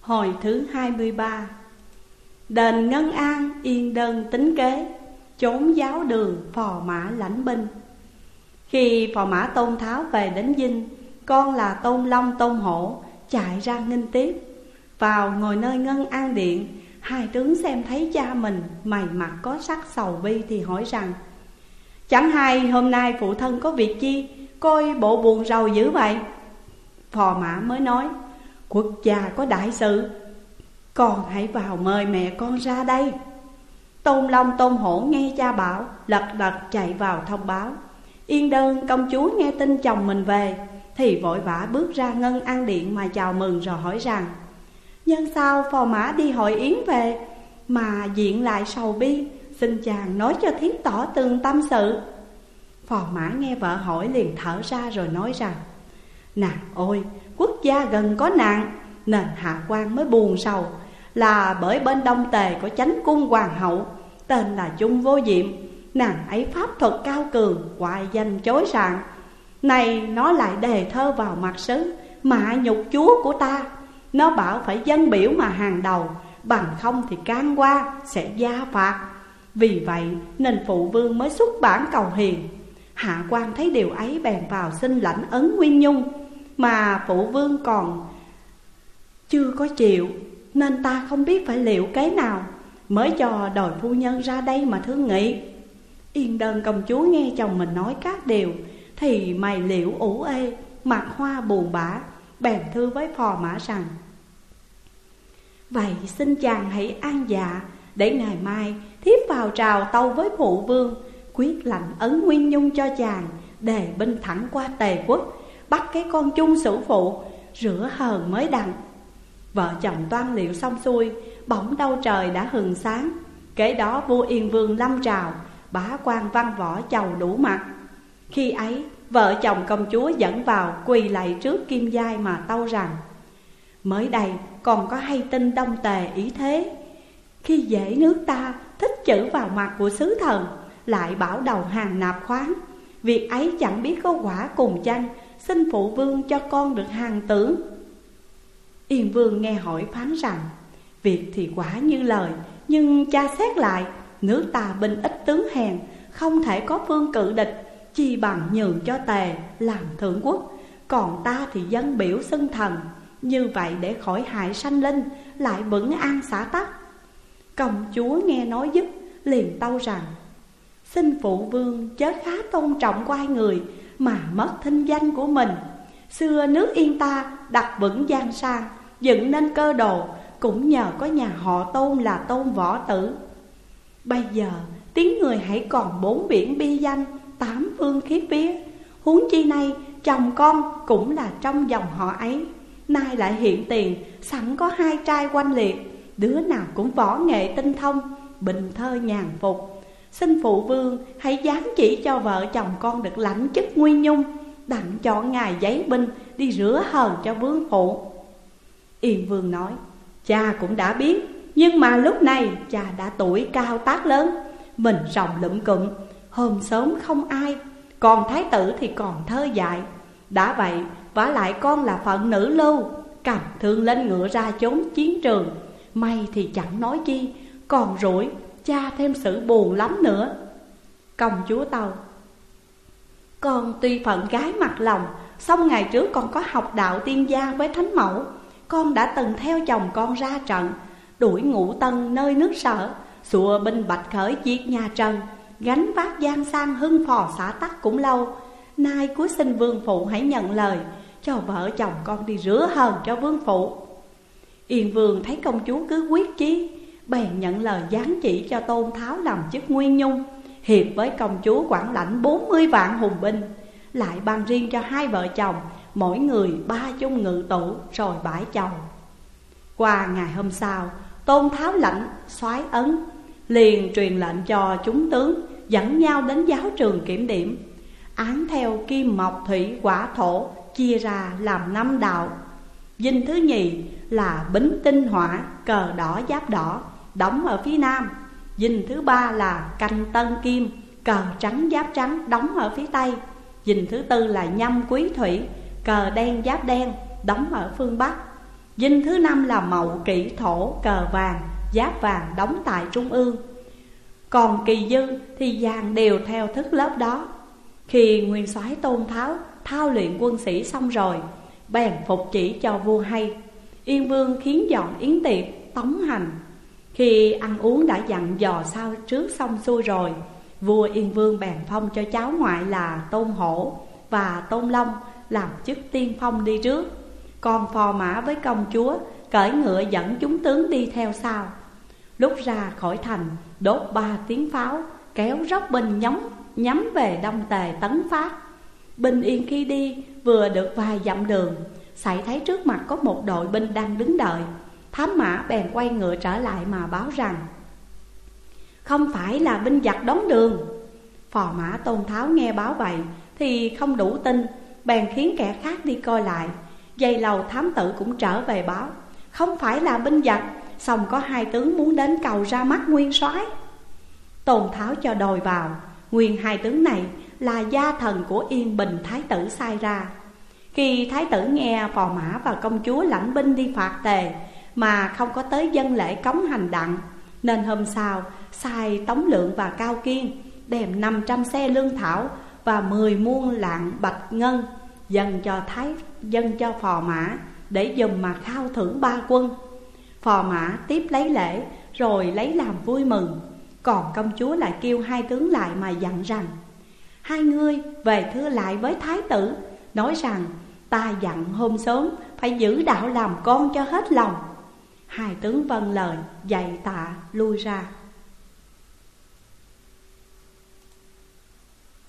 Hồi thứ 23 Đền Ngân An yên đơn tính kế Trốn giáo đường phò mã lãnh binh. Khi phò mã Tôn Tháo về đến Dinh, Con là Tôn Long Tôn Hổ chạy ra nghinh tiếp. Vào ngồi nơi Ngân An Điện, Hai tướng xem thấy cha mình mày mặt có sắc sầu bi thì hỏi rằng, Chẳng hay hôm nay phụ thân có việc chi? Coi bộ buồn rầu dữ vậy? Phò mã mới nói Quốc gia có đại sự. Con hãy vào mời mẹ con ra đây. Tôn Long, Tôn Hổ nghe cha bảo, Lật đật chạy vào thông báo. Yên đơn, công chúa nghe tin chồng mình về, Thì vội vã bước ra ngân an điện mà chào mừng rồi hỏi rằng, Nhân sao phò mã đi hội yến về, Mà diện lại sầu bi, Xin chàng nói cho thiếp tỏ từng tâm sự. Phò mã nghe vợ hỏi liền thở ra rồi nói rằng Nàng ôi quốc gia gần có nạn, Nên hạ quan mới buồn sầu. Là bởi bên đông tề có chánh cung hoàng hậu, Tên là Trung Vô Diệm. Nàng ấy pháp thuật cao cường Hoài danh chối sạn. Này, nó lại đề thơ vào mặt sứ Mạ nhục chúa của ta. Nó bảo phải dân biểu mà hàng đầu, Bằng không thì can qua, sẽ gia phạt. Vì vậy, nên phụ vương mới xuất bản cầu hiền. Hạ quan thấy điều ấy bèn vào xin lãnh ấn Nguyên Nhung. Mà phụ vương còn chưa có chịu, Nên ta không biết phải liệu cái nào. Mới cho đòi phu nhân ra đây mà thương nghị. Yên đơn công chúa nghe chồng mình nói các điều, Thì mày liệu ủ ê Mặt hoa buồn bã, Bèn thư với phò mã rằng, Vậy xin chàng hãy an dạ Để ngày mai thiếp vào trào tâu với phụ vương, Quyết lạnh ấn nguyên nhung cho chàng Đề binh thẳng qua tề quốc Bắt cái con chung sử phụ, Rửa hờn mới đặng Vợ chồng toan liệu xong xuôi, Bỗng đâu trời đã hừng sáng. Kế đó vua Yên Vương lâm trào, Bá quan văn võ chầu đủ mặt. Khi ấy, vợ chồng công chúa dẫn vào Quỳ lạy trước kim giai mà tâu rằng, Mới đây còn có hay tin đông tề ý thế. Khi dễ nước ta thích chữ vào mặt của sứ thần, Lại bảo đầu hàng nạp khoáng. Việc ấy chẳng biết có quả cùng chăng Xin phụ vương cho con được hàng tử. Yên vương nghe hỏi phán rằng, Việc thì quả như lời, Nhưng cha xét lại Nước ta binh ít tướng hèn, Không thể có vương cự địch, Chi bằng nhường cho tề làm thượng quốc. Còn ta thì dân biểu xưng thần, Như vậy để khỏi hại sanh linh, Lại vững an xã tắc. Công chúa nghe nói dứt Liền tâu rằng, Xin phụ vương chớ khá tôn trọng quai người mà mất thinh danh của mình. Xưa nước yên ta đặt vững giang sang Dựng nên cơ đồ, Cũng nhờ có nhà họ tôn là tôn võ tử. Bây giờ, tiếng người hãy còn bốn biển bi danh, Tám phương khiếp vía. Huống chi nay, chồng con cũng là trong dòng họ ấy. Nay lại hiện tiền, sẵn có hai trai quanh liệt. Đứa nào cũng võ nghệ tinh thông, Bình thơ nhàn phục. Xin phụ vương, hãy dám chỉ cho vợ chồng con được lãnh chức nguyên nhung, Đặng cho ngài giấy binh đi rửa hờn cho vương phụ. Yên vương nói, Cha cũng đã biết, Nhưng mà lúc này cha đã tuổi cao tác lớn, Mình rồng lụm cụm, Hôm sớm không ai, Còn thái tử thì còn thơ dại. Đã vậy, vả lại con là phận nữ lưu, Cầm thương lên ngựa ra trốn chiến trường, May thì chẳng nói chi, Còn rủi cha thêm sự buồn lắm nữa. Công chúa tàu Con tuy phận gái mặt lòng Xong ngày trước con có học đạo tiên gia với thánh mẫu. Con đã từng theo chồng con ra trận, Đuổi ngũ tân nơi nước sở, Sùa binh bạch khởi diệt nhà Trần, Gánh vác gian sang hưng phò xã tắc cũng lâu. Nay cuối xin vương phụ hãy nhận lời, Cho vợ chồng con đi rửa hờn cho vương phụ. Yên vương thấy công chúa cứ quyết chí Bèn nhận lời giáng chỉ cho Tôn Tháo làm chức Nguyên Nhung, Hiệp với công chúa quản lãnh 40 vạn hùng binh, Lại ban riêng cho hai vợ chồng, Mỗi người ba chung ngự tủ rồi bãi chồng Qua ngày hôm sau, Tôn Tháo lãnh soái ấn, Liền truyền lệnh cho chúng tướng Dẫn nhau đến giáo trường kiểm điểm, Án theo kim mộc thủy quả thổ Chia ra làm năm đạo. Dinh thứ nhì là bính tinh hỏa, Cờ đỏ giáp đỏ. Đóng ở phía nam. Dinh thứ ba là canh tân kim, Cờ trắng giáp trắng đóng ở phía tây. Dinh thứ tư là nhâm quý thủy, Cờ đen giáp đen đóng ở phương Bắc. Dinh thứ năm là mậu kỷ thổ, cờ vàng Giáp vàng đóng tại trung ương. Còn kỳ dư thì dàn đều theo thức lớp đó. Khi nguyên soái tôn tháo, thao luyện quân sĩ xong rồi, Bèn phục chỉ cho vua hay. Yên vương khiến dọn yến tiệc, tống hành. Khi ăn uống đã dặn dò sao trước xong xuôi rồi Vua Yên Vương bèn phong cho cháu ngoại là Tôn Hổ và Tôn Long làm chức tiên phong đi trước. Còn phò mã với công chúa cởi ngựa dẫn chúng tướng đi theo sau. Lúc ra khỏi thành đốt ba tiếng pháo Kéo róc binh nhắm, nhắm về đông tề tấn phát. Bình yên khi đi vừa được vài dặm đường Xảy thấy trước mặt có một đội binh đang đứng đợi. Thám mã bèn quay ngựa trở lại mà báo rằng, Không phải là binh giặc đón đường. Phò mã Tôn Tháo nghe báo vậy Thì không đủ tin, Bèn khiến kẻ khác đi coi lại. Dây lầu thám tử cũng trở về báo, Không phải là binh giặc Xong có hai tướng muốn đến cầu ra mắt nguyên soái. Tôn Tháo cho đòi vào, Nguyên hai tướng này là gia thần của Yên Bình Thái tử sai ra. Khi Thái tử nghe phò mã và công chúa lãnh binh đi phạt tề mà không có tới dân lễ cống hành đặng, Nên hôm sau sai Tống Lượng và Cao Kiên Đem 500 xe lương thảo và 10 muôn lạng bạch ngân dâng cho Thái dân cho phò mã Để dùng mà khao thưởng ba quân. Phò mã tiếp lấy lễ, rồi lấy làm vui mừng. Còn công chúa lại kêu hai tướng lại mà dặn rằng, Hai ngươi về thưa lại với thái tử, Nói rằng, ta dặn hôm sớm phải giữ đạo làm con cho hết lòng. Hai tướng vâng lời dạy tạ lui ra.